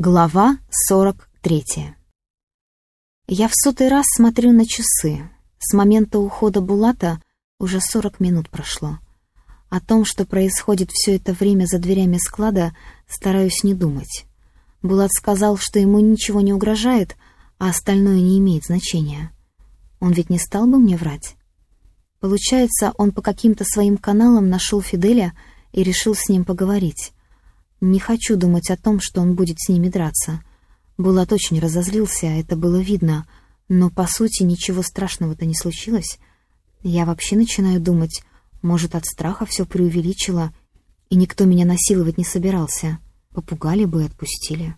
Глава 43 Я в сотый раз смотрю на часы. С момента ухода Булата уже 40 минут прошло. О том, что происходит все это время за дверями склада, стараюсь не думать. Булат сказал, что ему ничего не угрожает, а остальное не имеет значения. Он ведь не стал бы мне врать. Получается, он по каким-то своим каналам нашел Фиделя и решил с ним поговорить. Не хочу думать о том, что он будет с ними драться. Булат очень разозлился, это было видно, но, по сути, ничего страшного-то не случилось. Я вообще начинаю думать, может, от страха все преувеличило, и никто меня насиловать не собирался. Попугали бы и отпустили.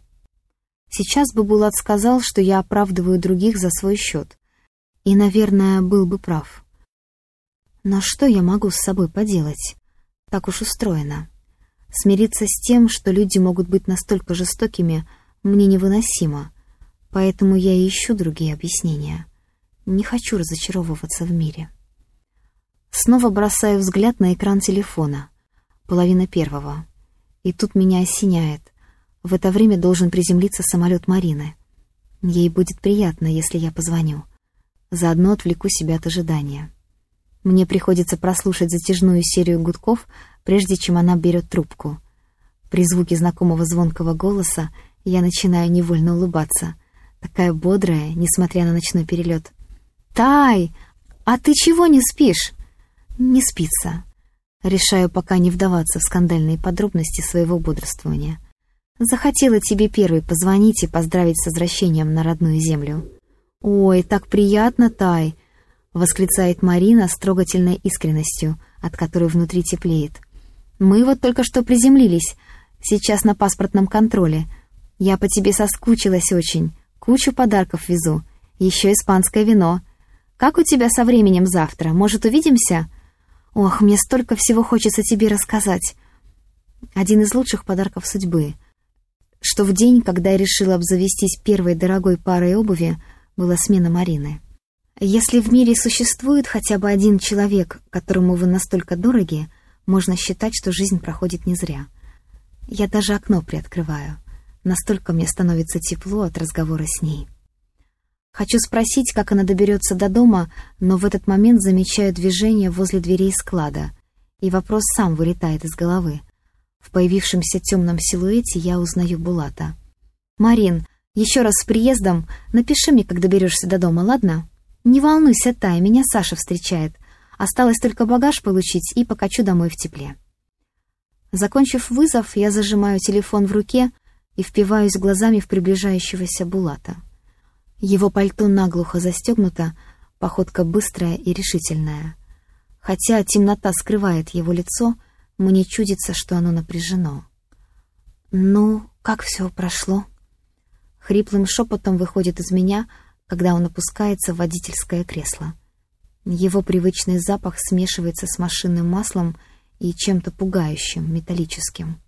Сейчас бы Булат сказал, что я оправдываю других за свой счет. И, наверное, был бы прав. Но что я могу с собой поделать? Так уж устроено. Смириться с тем, что люди могут быть настолько жестокими, мне невыносимо, поэтому я ищу другие объяснения. Не хочу разочаровываться в мире. Снова бросаю взгляд на экран телефона. Половина первого. И тут меня осеняет. В это время должен приземлиться самолет Марины. Ей будет приятно, если я позвоню. Заодно отвлеку себя от ожидания. Мне приходится прослушать затяжную серию гудков, прежде чем она берет трубку. При звуке знакомого звонкого голоса я начинаю невольно улыбаться. Такая бодрая, несмотря на ночной перелет. «Тай, а ты чего не спишь?» «Не спится». Решаю пока не вдаваться в скандальные подробности своего бодрствования. Захотела тебе первой позвонить и поздравить с возвращением на родную землю. «Ой, так приятно, Тай!» — восклицает Марина с трогательной искренностью, от которой внутри теплеет. Мы вот только что приземлились. Сейчас на паспортном контроле. Я по тебе соскучилась очень. Кучу подарков везу. Еще испанское вино. Как у тебя со временем завтра? Может, увидимся? Ох, мне столько всего хочется тебе рассказать. Один из лучших подарков судьбы. Что в день, когда я решила обзавестись первой дорогой парой обуви, была смена Марины. Если в мире существует хотя бы один человек, которому вы настолько дороги, можно считать, что жизнь проходит не зря. Я даже окно приоткрываю. Настолько мне становится тепло от разговора с ней. Хочу спросить, как она доберется до дома, но в этот момент замечаю движение возле дверей склада, и вопрос сам вылетает из головы. В появившемся темном силуэте я узнаю Булата. «Марин, еще раз с приездом напиши мне, как доберешься до дома, ладно? Не волнуйся, Тай, меня Саша встречает. Осталось только багаж получить и покачу домой в тепле. Закончив вызов, я зажимаю телефон в руке и впиваюсь глазами в приближающегося Булата. Его пальто наглухо застегнуто, походка быстрая и решительная. Хотя темнота скрывает его лицо, мне чудится, что оно напряжено. «Ну, как все прошло?» Хриплым шепотом выходит из меня, когда он опускается в водительское кресло. Его привычный запах смешивается с машинным маслом и чем-то пугающим, металлическим.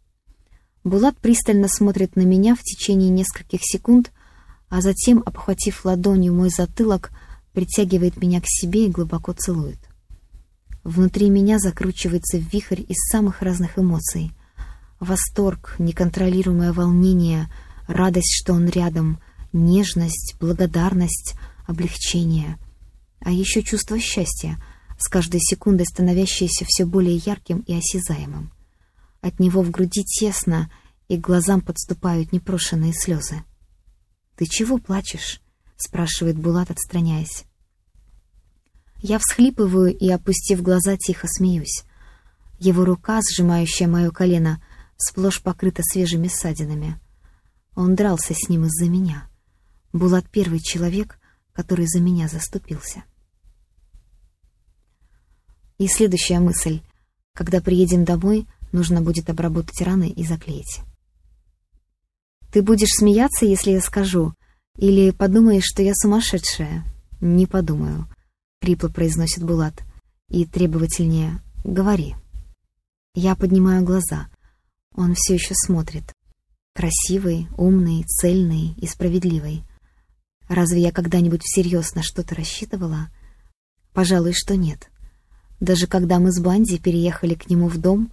Булат пристально смотрит на меня в течение нескольких секунд, а затем, обхватив ладонью мой затылок, притягивает меня к себе и глубоко целует. Внутри меня закручивается вихрь из самых разных эмоций. Восторг, неконтролируемое волнение, радость, что он рядом, нежность, благодарность, облегчение — а еще чувство счастья, с каждой секундой становящееся все более ярким и осязаемым. От него в груди тесно, и глазам подступают непрошенные слезы. «Ты чего плачешь?» — спрашивает Булат, отстраняясь. Я всхлипываю и, опустив глаза, тихо смеюсь. Его рука, сжимающая мое колено, сплошь покрыта свежими ссадинами. Он дрался с ним из-за меня. Булат первый человек, который за меня заступился. И следующая мысль. Когда приедем домой, нужно будет обработать раны и заклеить. «Ты будешь смеяться, если я скажу? Или подумаешь, что я сумасшедшая?» «Не подумаю», — хрипло произносит Булат. И требовательнее «Говори». Я поднимаю глаза. Он все еще смотрит. Красивый, умный, цельный и справедливый. Разве я когда-нибудь всерьез на что-то рассчитывала? Пожалуй, что нет. Даже когда мы с Банди переехали к нему в дом,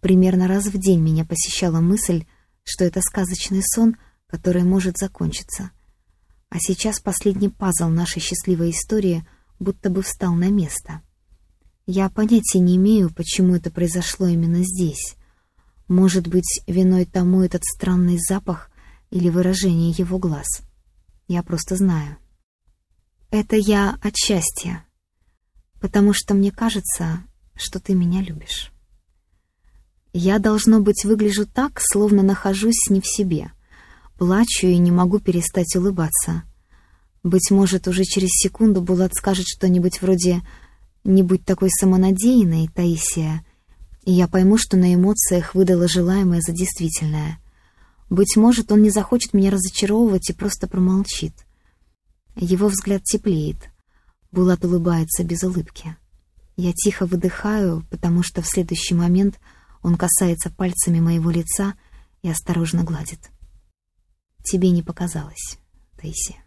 примерно раз в день меня посещала мысль, что это сказочный сон, которое может закончиться. А сейчас последний пазл нашей счастливой истории будто бы встал на место. Я понятия не имею, почему это произошло именно здесь. Может быть, виной тому этот странный запах или выражение его глаз. Я просто знаю. Это я от счастья, потому что мне кажется, что ты меня любишь. Я, должно быть, выгляжу так, словно нахожусь не в себе. Плачу и не могу перестать улыбаться. Быть может, уже через секунду Булат скажет что-нибудь вроде «Не будь такой самонадеянной, Таисия», и я пойму, что на эмоциях выдала желаемое за действительное. Быть может, он не захочет меня разочаровывать и просто промолчит. Его взгляд теплеет. Булат улыбается без улыбки. Я тихо выдыхаю, потому что в следующий момент — он касается пальцами моего лица и осторожно гладит. Тебе не показалось, Таисия.